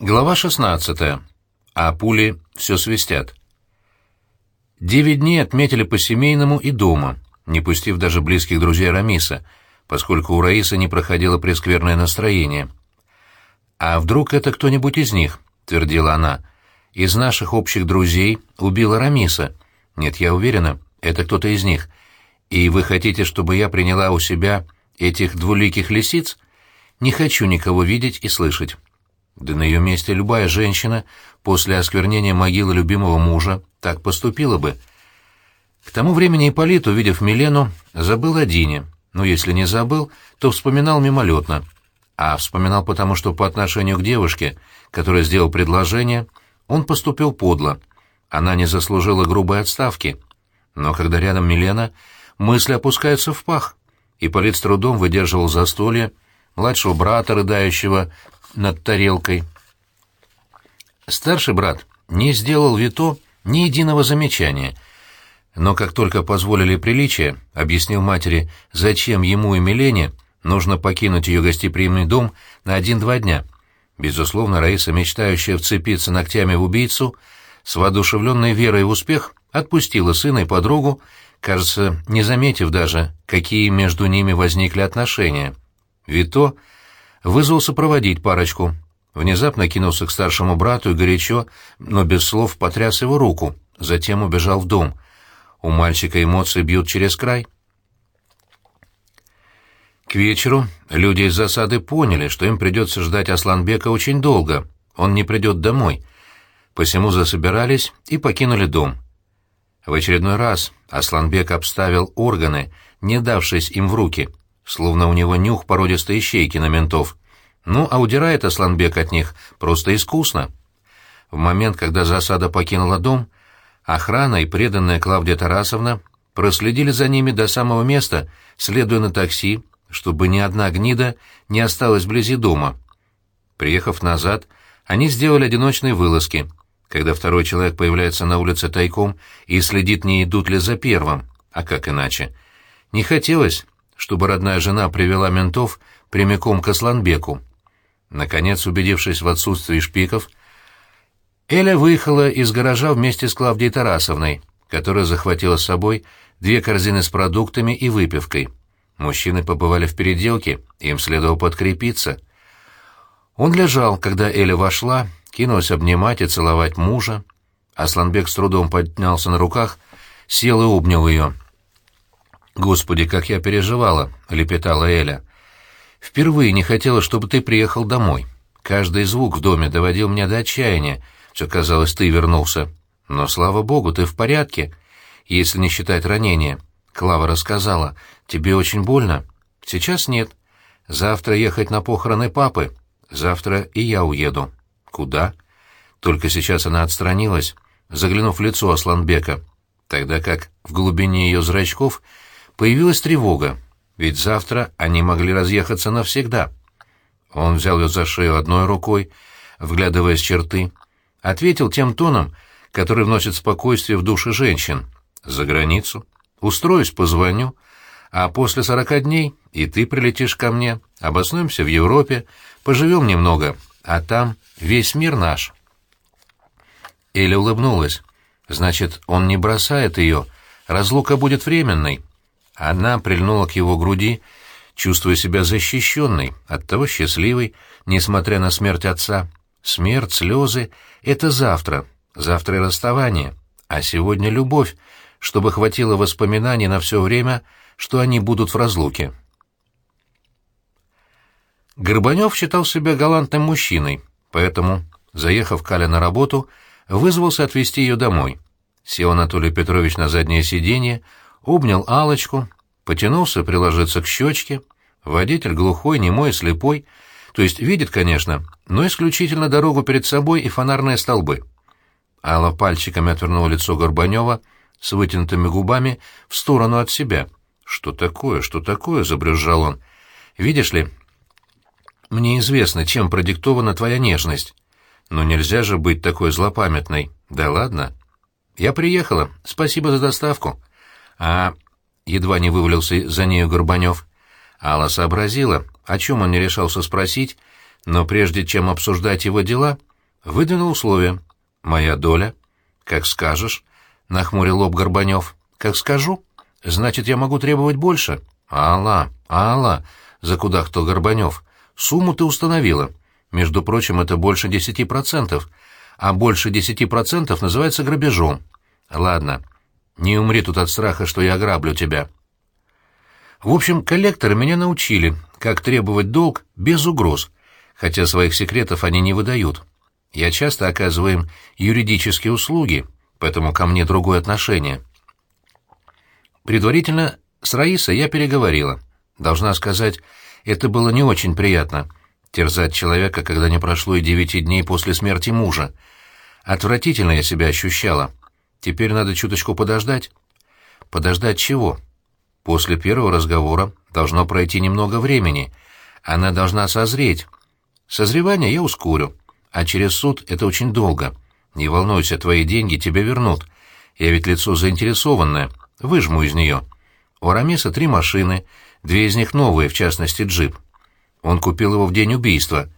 Глава 16. А пули все свистят. Девять дней отметили по-семейному и дома, не пустив даже близких друзей Рамиса, поскольку у Раисы не проходило прескверное настроение. «А вдруг это кто-нибудь из них?» — твердила она. «Из наших общих друзей убила Рамиса. Нет, я уверена, это кто-то из них. И вы хотите, чтобы я приняла у себя этих двуликих лисиц? Не хочу никого видеть и слышать». Да на ее месте любая женщина после осквернения могилы любимого мужа так поступила бы. К тому времени Ипполит, увидев Милену, забыл о Дине. Но если не забыл, то вспоминал мимолетно. А вспоминал потому, что по отношению к девушке, которая сделал предложение, он поступил подло. Она не заслужила грубой отставки. Но когда рядом Милена, мысли опускаются в пах. Ипполит с трудом выдерживал застолье, младшего брата, рыдающего над тарелкой. Старший брат не сделал Вито ни единого замечания, но как только позволили приличия, объяснил матери, зачем ему и Милене нужно покинуть ее гостеприимный дом на один-два дня. Безусловно, Раиса, мечтающая вцепиться ногтями в убийцу, с воодушевленной верой в успех, отпустила сына и подругу, кажется, не заметив даже, какие между ними возникли отношения. Вито вызвался проводить парочку. Внезапно кинулся к старшему брату и горячо, но без слов потряс его руку, затем убежал в дом. У мальчика эмоции бьют через край. К вечеру люди из засады поняли, что им придется ждать Асланбека очень долго, он не придет домой. Посему засобирались и покинули дом. В очередной раз Асланбек обставил органы, не давшись им в руки — словно у него нюх породистой ищейки на ментов. Ну, а удирает Асланбек от них просто искусно. В момент, когда засада покинула дом, охрана и преданная Клавдия Тарасовна проследили за ними до самого места, следуя на такси, чтобы ни одна гнида не осталась вблизи дома. Приехав назад, они сделали одиночные вылазки, когда второй человек появляется на улице тайком и следит, не идут ли за первым, а как иначе. Не хотелось, чтобы родная жена привела ментов прямиком к Асланбеку. Наконец, убедившись в отсутствии шпиков, Эля выехала из гаража вместе с Клавдией Тарасовной, которая захватила с собой две корзины с продуктами и выпивкой. Мужчины побывали в переделке, им следовало подкрепиться. Он лежал, когда Эля вошла, кинулась обнимать и целовать мужа. Асланбек с трудом поднялся на руках, сел и обнял ее. «Господи, как я переживала!» — лепетала Эля. «Впервые не хотела, чтобы ты приехал домой. Каждый звук в доме доводил меня до отчаяния. Все казалось, ты вернулся. Но, слава богу, ты в порядке, если не считать ранения. Клава рассказала. Тебе очень больно? Сейчас нет. Завтра ехать на похороны папы. Завтра и я уеду. Куда? Только сейчас она отстранилась, заглянув в лицо Асланбека, тогда как в глубине ее зрачков — Появилась тревога, ведь завтра они могли разъехаться навсегда. Он взял ее за шею одной рукой, вглядываясь в черты, ответил тем тоном, который вносит спокойствие в души женщин. «За границу. Устроюсь, позвоню. А после сорока дней и ты прилетишь ко мне, обоснуемся в Европе, поживем немного, а там весь мир наш». Эля улыбнулась. «Значит, он не бросает ее. Разлука будет временной. Она прильнула к его груди, чувствуя себя защищенной, оттого счастливой, несмотря на смерть отца. Смерть, слезы — это завтра, завтра и расставание, а сегодня любовь, чтобы хватило воспоминаний на все время, что они будут в разлуке. Горбанев считал себя галантным мужчиной, поэтому, заехав Каля на работу, вызвался отвезти ее домой. Сел Анатолий Петрович на заднее сиденье, обнял алочку потянулся приложиться к щечке. Водитель глухой, немой, слепой, то есть видит, конечно, но исключительно дорогу перед собой и фонарные столбы. Алла пальчиками отвернула лицо Горбанева с вытянутыми губами в сторону от себя. «Что такое, что такое?» — забрюзжал он. «Видишь ли, мне известно, чем продиктована твоя нежность. Но нельзя же быть такой злопамятной. Да ладно. Я приехала. Спасибо за доставку. А едва не вывалился за нею Горбанев. Алла сообразила, о чем он не решался спросить, но прежде чем обсуждать его дела, выдвинул условие. «Моя доля?» «Как скажешь», — нахмурил лоб Горбанев. «Как скажу? Значит, я могу требовать больше?» «Алла, Алла», — закудахтал Горбанев. «Сумму ты установила. Между прочим, это больше десяти процентов. А больше десяти процентов называется грабежом. Ладно, не умри тут от страха, что я ограблю тебя». В общем, коллекторы меня научили, как требовать долг без угроз, хотя своих секретов они не выдают. Я часто оказываю им юридические услуги, поэтому ко мне другое отношение. Предварительно с Раисой я переговорила. Должна сказать, это было не очень приятно — терзать человека, когда не прошло и девяти дней после смерти мужа. Отвратительно я себя ощущала. Теперь надо чуточку подождать. Подождать чего? После первого разговора должно пройти немного времени. Она должна созреть. Созревание я ускорю, а через суд это очень долго. Не волнуйся, твои деньги тебе вернут. Я ведь лицо заинтересованное, выжму из нее. У Арамеса три машины, две из них новые, в частности джип. Он купил его в день убийства.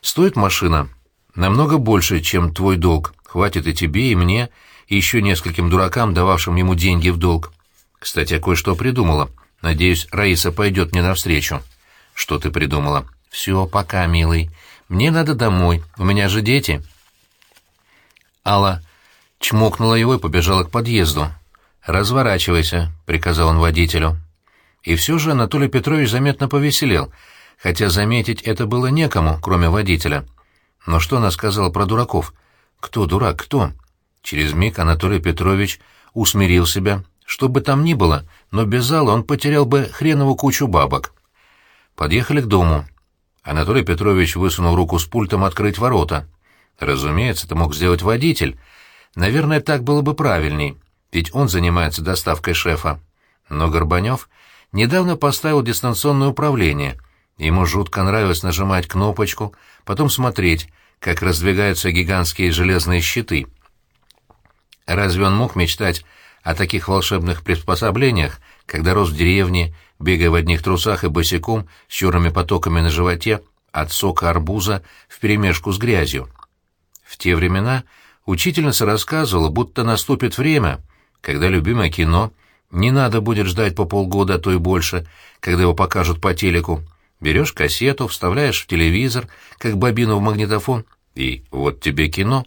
Стоит машина намного больше, чем твой долг. Хватит и тебе, и мне, и еще нескольким дуракам, дававшим ему деньги в долг. Кстати, я кое-что придумала. Надеюсь, Раиса пойдет мне навстречу. Что ты придумала? Все, пока, милый. Мне надо домой. У меня же дети. Алла чмокнула его и побежала к подъезду. «Разворачивайся», — приказал он водителю. И все же Анатолий Петрович заметно повеселел, хотя заметить это было некому, кроме водителя. Но что она сказала про дураков? Кто дурак, кто? Через миг Анатолий Петрович усмирил себя, что бы там ни было, но без зала он потерял бы хренову кучу бабок. Подъехали к дому. Анатолий Петрович высунул руку с пультом открыть ворота. Разумеется, это мог сделать водитель. Наверное, так было бы правильней, ведь он занимается доставкой шефа. Но Горбанев недавно поставил дистанционное управление. Ему жутко нравилось нажимать кнопочку, потом смотреть, как раздвигаются гигантские железные щиты. Разве он мог мечтать о таких волшебных приспособлениях, когда рос в деревне, бегая в одних трусах и босиком, с черными потоками на животе, от сока арбуза вперемешку с грязью. В те времена учительница рассказывала, будто наступит время, когда любимое кино не надо будет ждать по полгода, а то и больше, когда его покажут по телеку. Берешь кассету, вставляешь в телевизор, как бобину в магнитофон, и вот тебе кино.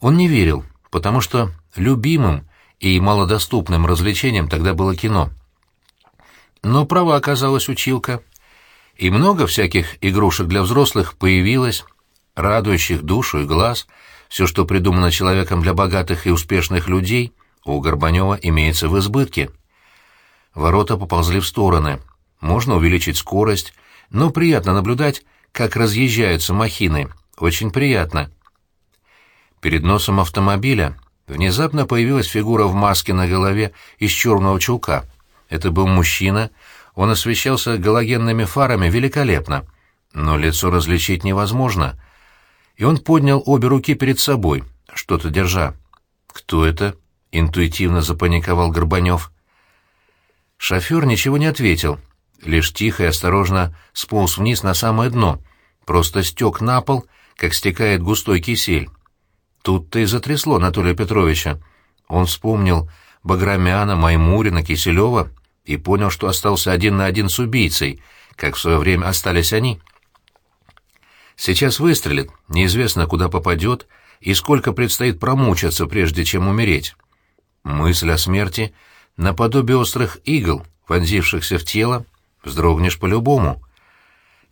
Он не верил, потому что любимым и малодоступным развлечением тогда было кино. Но права оказалась училка. И много всяких игрушек для взрослых появилось, радующих душу и глаз. Все, что придумано человеком для богатых и успешных людей, у Горбанева имеется в избытке. Ворота поползли в стороны. Можно увеличить скорость, но приятно наблюдать, как разъезжаются махины. Очень приятно. Перед носом автомобиля Внезапно появилась фигура в маске на голове из черного чулка. Это был мужчина, он освещался галогенными фарами великолепно, но лицо различить невозможно. И он поднял обе руки перед собой, что-то держа. «Кто это?» — интуитивно запаниковал Горбанев. Шофер ничего не ответил, лишь тихо и осторожно сполз вниз на самое дно, просто стек на пол, как стекает густой кисель. Тут-то и затрясло Анатолия Петровича. Он вспомнил Баграмяна, Маймурина, Киселева и понял, что остался один на один с убийцей, как в свое время остались они. Сейчас выстрелит, неизвестно, куда попадет и сколько предстоит промучаться, прежде чем умереть. Мысль о смерти наподобие острых игл, вонзившихся в тело, вздрогнешь по-любому.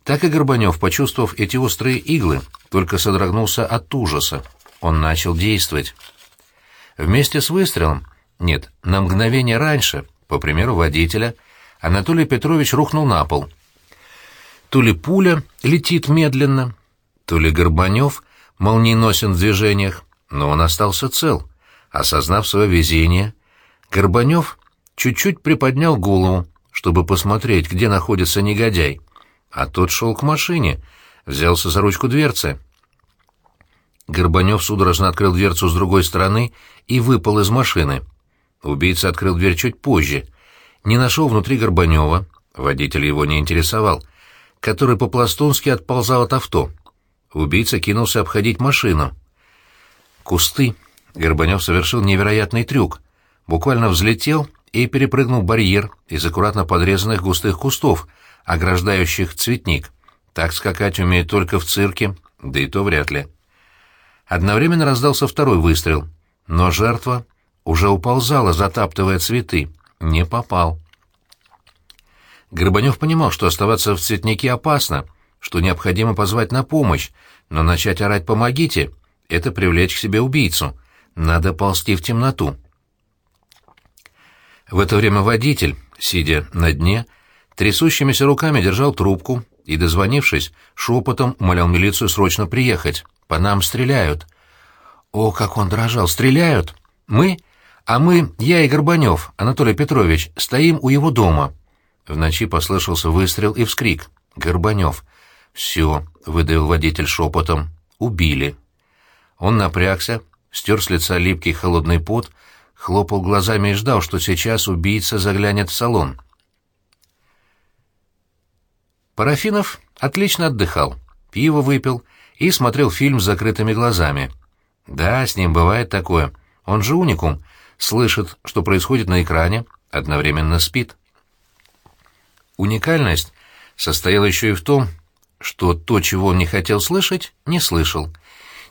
Так и Горбанев, почувствовав эти острые иглы, только содрогнулся от ужаса он начал действовать. Вместе с выстрелом, нет, на мгновение раньше, по примеру водителя, Анатолий Петрович рухнул на пол. То ли пуля летит медленно, то ли Горбанев молниеносен в движениях, но он остался цел. Осознав свое везение, Горбанев чуть-чуть приподнял голову, чтобы посмотреть, где находится негодяй, а тот шел к машине, взялся за ручку дверцы. Горбанев судорожно открыл дверцу с другой стороны и выпал из машины. Убийца открыл дверь чуть позже. Не нашел внутри Горбанева, водитель его не интересовал, который по-пластунски отползал от авто. убийца кинулся обходить машину. Кусты. Горбанев совершил невероятный трюк. Буквально взлетел и перепрыгнул барьер из аккуратно подрезанных густых кустов, ограждающих цветник. Так скакать умеет только в цирке, да и то вряд ли. Одновременно раздался второй выстрел, но жертва уже уползала, затаптывая цветы. Не попал. Горбанев понимал, что оставаться в цветнике опасно, что необходимо позвать на помощь, но начать орать «помогите» — это привлечь к себе убийцу. Надо ползти в темноту. В это время водитель, сидя на дне, трясущимися руками держал трубку и, дозвонившись, шепотом умолял милицию срочно приехать. «По нам стреляют». «О, как он дрожал! Стреляют! Мы? А мы, я и Горбанев, Анатолий Петрович, стоим у его дома». В ночи послышался выстрел и вскрик. «Горбанев». «Все», — выдавил водитель шепотом. «Убили». Он напрягся, стер с лица липкий холодный пот, хлопал глазами и ждал, что сейчас убийца заглянет в салон. Парафинов отлично отдыхал, пиво выпил и смотрел фильм с закрытыми глазами. Да, с ним бывает такое. Он же уникум, слышит, что происходит на экране, одновременно спит. Уникальность состояла еще и в том, что то, чего он не хотел слышать, не слышал.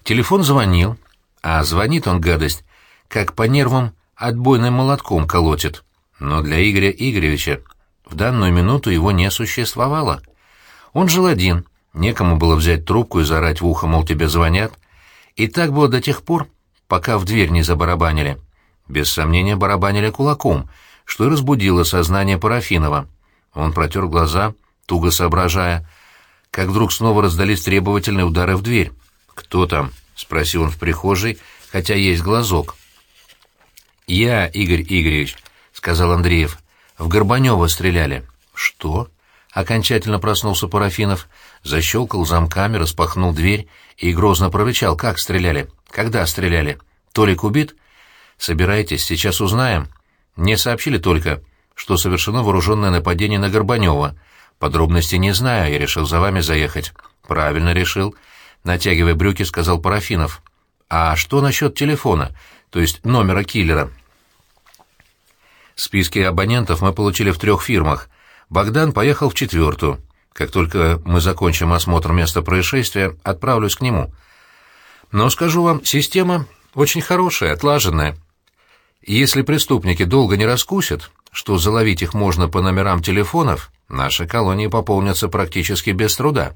Телефон звонил, а звонит он, гадость, как по нервам отбойным молотком колотит. Но для Игоря Игоревича в данную минуту его не существовало. Он жил один, некому было взять трубку и заорать в ухо, мол, тебе звонят. И так было до тех пор, пока в дверь не забарабанили. Без сомнения, барабанили кулаком, что и разбудило сознание Парафинова. Он протер глаза, туго соображая, как вдруг снова раздались требовательные удары в дверь. «Кто там?» — спросил он в прихожей, хотя есть глазок. «Я, Игорь Игоревич», — сказал Андреев. «В Горбанева стреляли». «Что?» — окончательно проснулся Парафинов, защелкал замками, распахнул дверь и грозно прорычал. «Как стреляли? Когда стреляли? Толик убит?» «Собирайтесь, сейчас узнаем». «Не сообщили только, что совершено вооруженное нападение на Горбанева. Подробностей не знаю, я решил за вами заехать». «Правильно решил», — натягивая брюки, сказал Парафинов. «А что насчет телефона, то есть номера киллера?» Списки абонентов мы получили в трех фирмах. Богдан поехал в четвертую. Как только мы закончим осмотр места происшествия, отправлюсь к нему. Но скажу вам, система очень хорошая, отлаженная. Если преступники долго не раскусят, что заловить их можно по номерам телефонов, наши колонии пополнятся практически без труда.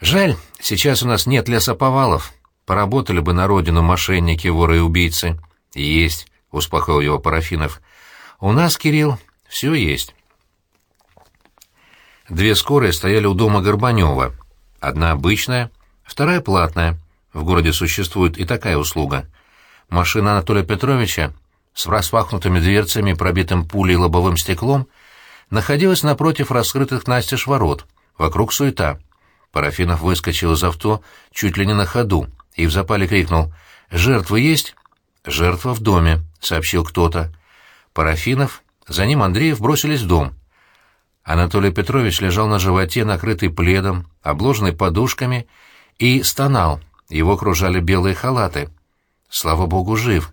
Жаль, сейчас у нас нет лесоповалов. Поработали бы на родину мошенники, воры и убийцы. Есть, успокоил его Парафинов. У нас, Кирилл, все есть. Две скорые стояли у дома Горбанева. Одна обычная, вторая платная. В городе существует и такая услуга. Машина Анатолия Петровича с распахнутыми дверцами, пробитым пулей лобовым стеклом, находилась напротив раскрытых настежь ворот. Вокруг суета. Парафинов выскочил из авто чуть ли не на ходу и в запале крикнул «Жертвы есть?» «Жертва в доме», — сообщил кто-то. Парафинов, за ним Андреев бросились в дом. Анатолий Петрович лежал на животе, накрытый пледом, обложенный подушками, и стонал. Его окружали белые халаты. Слава богу, жив.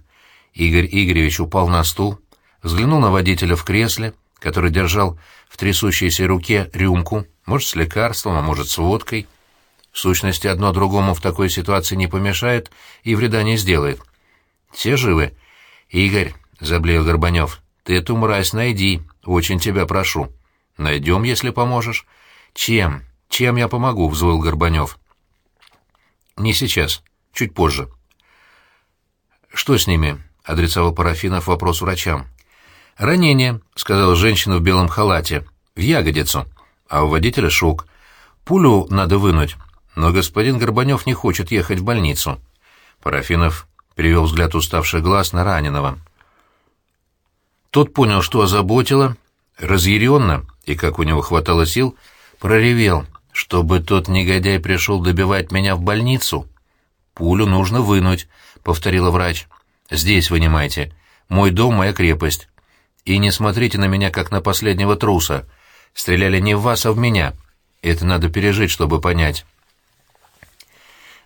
Игорь Игоревич упал на стул, взглянул на водителя в кресле, который держал в трясущейся руке рюмку, может, с лекарством, а может, с водкой. В сущности, одно другому в такой ситуации не помешает и вреда не сделает. Все живы. «Игорь», — заблеял Горбанев, — «ты эту мразь найди, очень тебя прошу». «Найдем, если поможешь». «Чем? Чем я помогу?» — взвыл Горбанев. «Не сейчас. Чуть позже». «Что с ними?» — адресовал Парафинов вопрос врачам. «Ранение», — сказала женщина в белом халате, — «в ягодицу, а у водителя шок. Пулю надо вынуть, но господин Горбанев не хочет ехать в больницу». Парафинов перевел взгляд уставших глаз на раненого. Тот понял, что озаботило, разъяренно, и как у него хватало сил, проревел, чтобы тот негодяй пришел добивать меня в больницу. «Пулю нужно вынуть», — повторила врач. «Здесь вынимайте. Мой дом — моя крепость. И не смотрите на меня, как на последнего труса. Стреляли не в вас, а в меня. Это надо пережить, чтобы понять».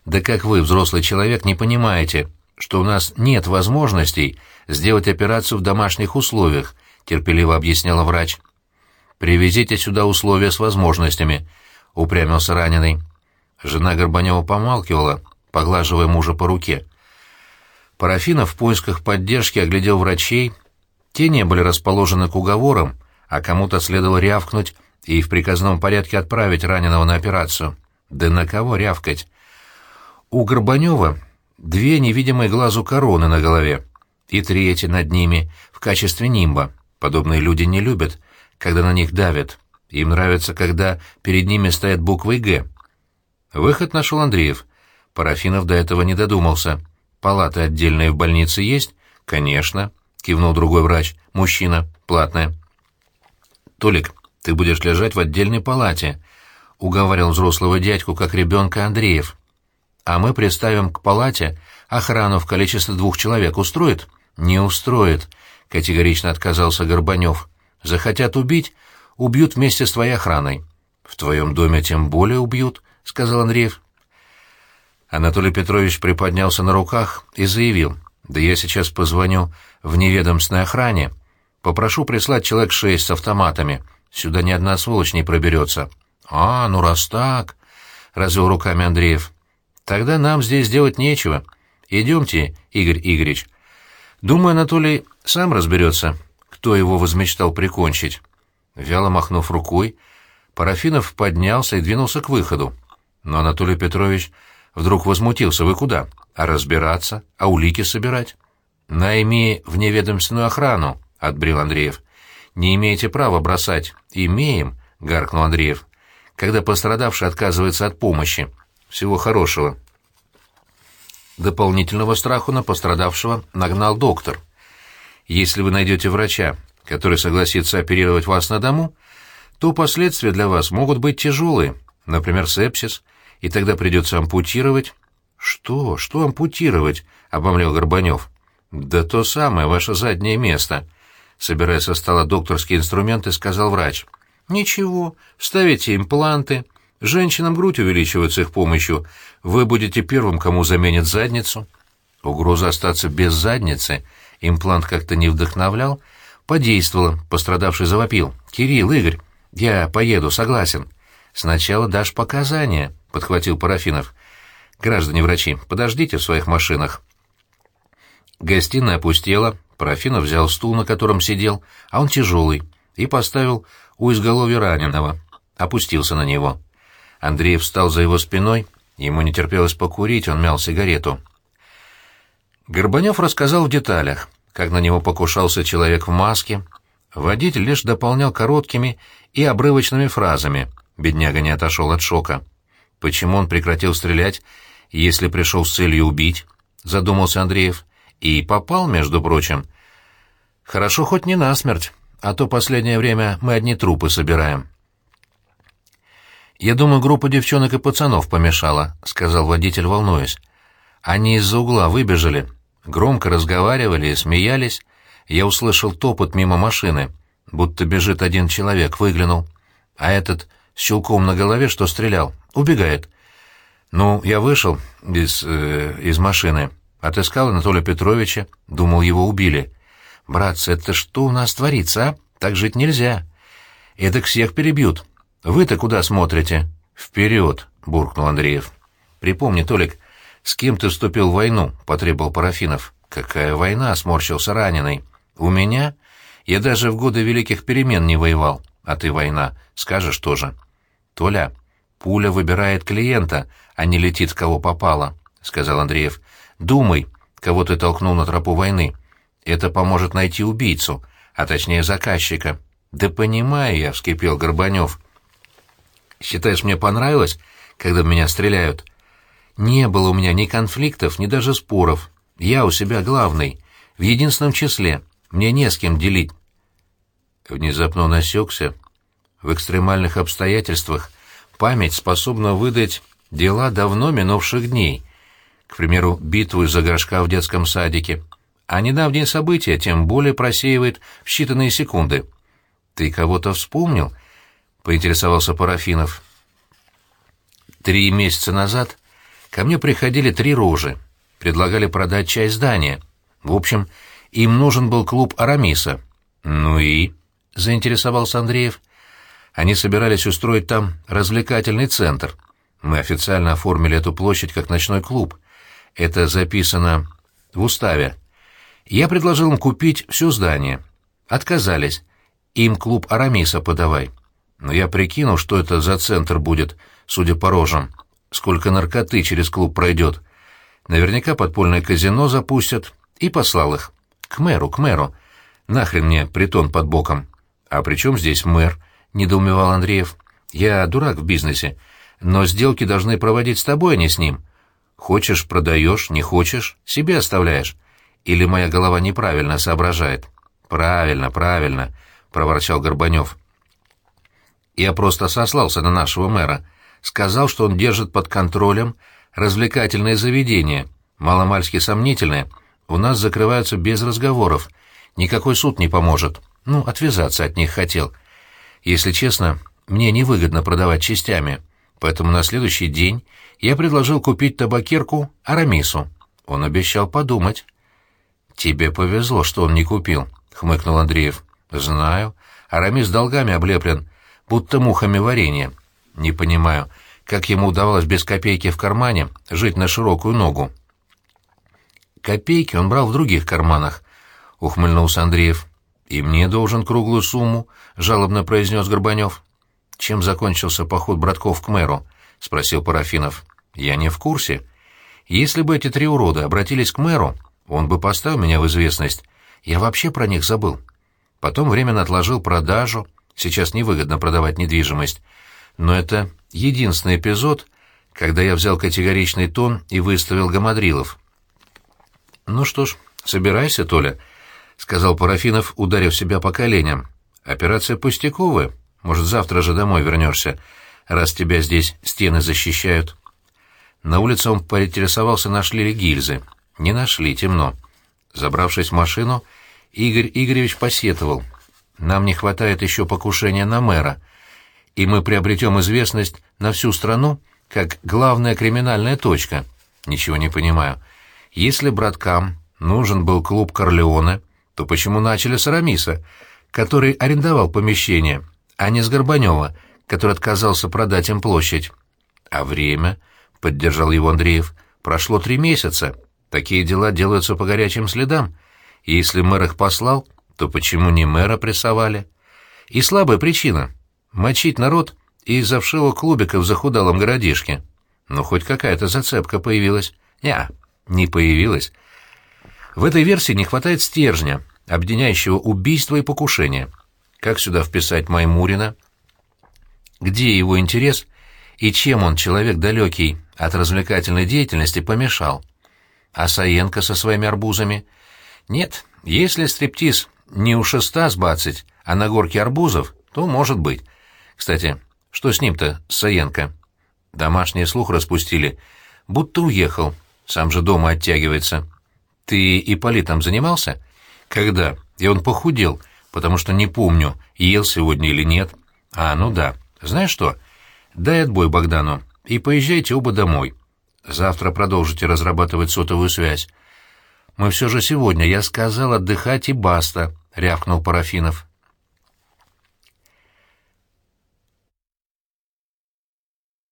Да как вы, взрослый человек, не понимаете, что у нас нет возможностей сделать операцию в домашних условиях, терпеливо объясняла врач. Привезите сюда условия с возможностями, упрямился раненый. Жена Горбанева помалкивала, поглаживая мужа по руке. Парафинов в поисках поддержки оглядел врачей. Те не были расположены к уговорам, а кому-то следовало рявкнуть и в приказном порядке отправить раненого на операцию. Да на кого рявкать? У Горбанева две невидимые глазу короны на голове, и третья над ними в качестве нимба. Подобные люди не любят, когда на них давят. Им нравится, когда перед ними стоят буквы «Г». Выход нашел Андреев. Парафинов до этого не додумался. «Палаты отдельные в больнице есть?» «Конечно», — кивнул другой врач. «Мужчина. Платная». «Толик, ты будешь лежать в отдельной палате», — уговаривал взрослого дядьку, как ребенка Андреев а мы приставим к палате охрану в количестве двух человек. Устроит? Не устроит, категорично отказался Горбанев. Захотят убить? Убьют вместе с твоей охраной. В твоем доме тем более убьют, сказал Андреев. Анатолий Петрович приподнялся на руках и заявил, «Да я сейчас позвоню в неведомственной охране, попрошу прислать человек шесть с автоматами, сюда ни одна сволочь не проберется». «А, ну раз так», — развел руками Андреев, Тогда нам здесь делать нечего. Идемте, Игорь Игоревич. Думаю, Анатолий сам разберется, кто его возмечтал прикончить. Вяло махнув рукой, Парафинов поднялся и двинулся к выходу. Но Анатолий Петрович вдруг возмутился. «Вы куда? А разбираться? А улики собирать?» «Найми в неведомственную охрану», — отбрил Андреев. «Не имеете права бросать». «Имеем», — гаркнул Андреев. «Когда пострадавший отказывается от помощи, всего хорошего. Дополнительного страху на пострадавшего нагнал доктор. Если вы найдете врача, который согласится оперировать вас на дому, то последствия для вас могут быть тяжелые, например, сепсис, и тогда придется ампутировать. «Что? Что ампутировать?» — обомлел Горбанев. «Да то самое, ваше заднее место», — собирая со стола докторские инструменты, сказал врач. «Ничего, вставите импланты, Женщинам грудь увеличивают с их помощью. Вы будете первым, кому заменят задницу. Угроза остаться без задницы, имплант как-то не вдохновлял, подействовала, пострадавший завопил. «Кирилл, Игорь, я поеду, согласен». «Сначала дашь показания», — подхватил Парафинов. «Граждане врачи, подождите в своих машинах». Гостиная опустела, Парафинов взял стул, на котором сидел, а он тяжелый, и поставил у изголовья раненого, опустился на него. Андрей встал за его спиной, ему не терпелось покурить, он мял сигарету. Горбанев рассказал в деталях, как на него покушался человек в маске. Водитель лишь дополнял короткими и обрывочными фразами. Бедняга не отошел от шока. Почему он прекратил стрелять, если пришел с целью убить? Задумался Андреев. И попал, между прочим. Хорошо хоть не насмерть, а то последнее время мы одни трупы собираем. «Я думаю, группа девчонок и пацанов помешала», — сказал водитель, волнуясь. «Они из-за угла выбежали, громко разговаривали и смеялись. Я услышал топот мимо машины, будто бежит один человек, выглянул. А этот с щелком на голове, что стрелял, убегает. Ну, я вышел из, э, из машины, отыскал Анатолия Петровича, думал, его убили. Братцы, это что у нас творится, а? Так жить нельзя. Эдак всех перебьют». «Вы-то куда смотрите?» «Вперед!» — буркнул Андреев. «Припомни, Толик, с кем ты вступил в войну?» — потребовал Парафинов. «Какая война?» — сморщился раненый. «У меня? Я даже в годы Великих Перемен не воевал. А ты война. Скажешь тоже». «Толя, пуля выбирает клиента, а не летит, кого попало», — сказал Андреев. «Думай, кого ты толкнул на тропу войны. Это поможет найти убийцу, а точнее заказчика». «Да понимаю я», — вскипел Горбанев. Считаешь, мне понравилось, когда в меня стреляют? Не было у меня ни конфликтов, ни даже споров. Я у себя главный, в единственном числе. Мне не с кем делить. Внезапно он осекся. В экстремальных обстоятельствах память способна выдать дела давно минувших дней. К примеру, битву из-за горшка в детском садике. А недавние события тем более просеивает в считанные секунды. «Ты кого-то вспомнил?» Поинтересовался Парафинов. Три месяца назад, ко мне приходили три рожи, предлагали продать часть здания. В общем, им нужен был клуб «Арамиса». «Ну и?» — заинтересовался Андреев. «Они собирались устроить там развлекательный центр. Мы официально оформили эту площадь как ночной клуб. Это записано в уставе. Я предложил им купить все здание. Отказались. Им клуб Арамиса подавай. Но я прикинул, что это за центр будет, судя по рожам. Сколько наркоты через клуб пройдет. Наверняка подпольное казино запустят. И послал их. К мэру, к мэру. Нахрен мне притон под боком. А при чем здесь мэр? Недоумевал Андреев. Я дурак в бизнесе. Но сделки должны проводить с тобой, а не с ним. Хочешь — продаешь, не хочешь — себе оставляешь. Или моя голова неправильно соображает? Правильно, правильно, — проворчал Горбанев. Я просто сослался на нашего мэра. Сказал, что он держит под контролем развлекательные заведения, маломальски сомнительные. У нас закрываются без разговоров. Никакой суд не поможет. Ну, отвязаться от них хотел. Если честно, мне невыгодно продавать частями, поэтому на следующий день я предложил купить табакерку Арамису. Он обещал подумать. «Тебе повезло, что он не купил», — хмыкнул Андреев. «Знаю. Арамис долгами облеплен, будто мухами варенье. Не понимаю, как ему удавалось без копейки в кармане жить на широкую ногу». «Копейки он брал в других карманах», — ухмыльнулся Андреев. «И мне должен круглую сумму», — жалобно произнес Горбанев. «Чем закончился поход братков к мэру?» — спросил Парафинов. «Я не в курсе. Если бы эти три урода обратились к мэру, он бы поставил меня в известность. Я вообще про них забыл. Потом временно отложил продажу. Сейчас невыгодно продавать недвижимость. Но это единственный эпизод, когда я взял категоричный тон и выставил гамадрилов. «Ну что ж, собирайся, Толя», — сказал Парафинов, ударив себя по коленям. «Операция пустяковая. Может, завтра же домой вернешься, раз тебя здесь стены защищают». На улице он поинтересовался, нашли ли гильзы. Не нашли, темно. Забравшись в машину, Игорь Игоревич посетовал. «Нам не хватает еще покушения на мэра, и мы приобретем известность на всю страну как главная криминальная точка. Ничего не понимаю. Если браткам нужен был клуб Корлеоне, то почему начали с Арамиса, который арендовал помещение, а не с Горбанева, который отказался продать им площадь? А время...» — поддержал его Андреев. «Прошло три месяца. Такие дела делаются по горячим следам. И если мэр их послал, то почему не мэра прессовали? И слабая причина — мочить народ из-за вшивого клубика в захудалом городишке. Ну, хоть какая-то зацепка появилась. Не, не появилась. В этой версии не хватает стержня, объединяющего убийство и покушение. Как сюда вписать Маймурина? Где его интерес и чем он, человек далекий от развлекательной деятельности, помешал? А Саенко со своими арбузами? Нет, если стриптиз не у шеста сбацать, а на горке арбузов, то может быть. Кстати, что с ним-то, Саенко? Домашний слух распустили, будто уехал, сам же дома оттягивается. Ты Ипполитом занимался? Когда? И он похудел, потому что не помню, ел сегодня или нет. А, ну да. Знаешь что? Дай отбой Богдану и поезжайте оба домой. Завтра продолжите разрабатывать сотовую связь. Мы все же сегодня, я сказал, отдыхать и баста, — рявкнул Парафинов.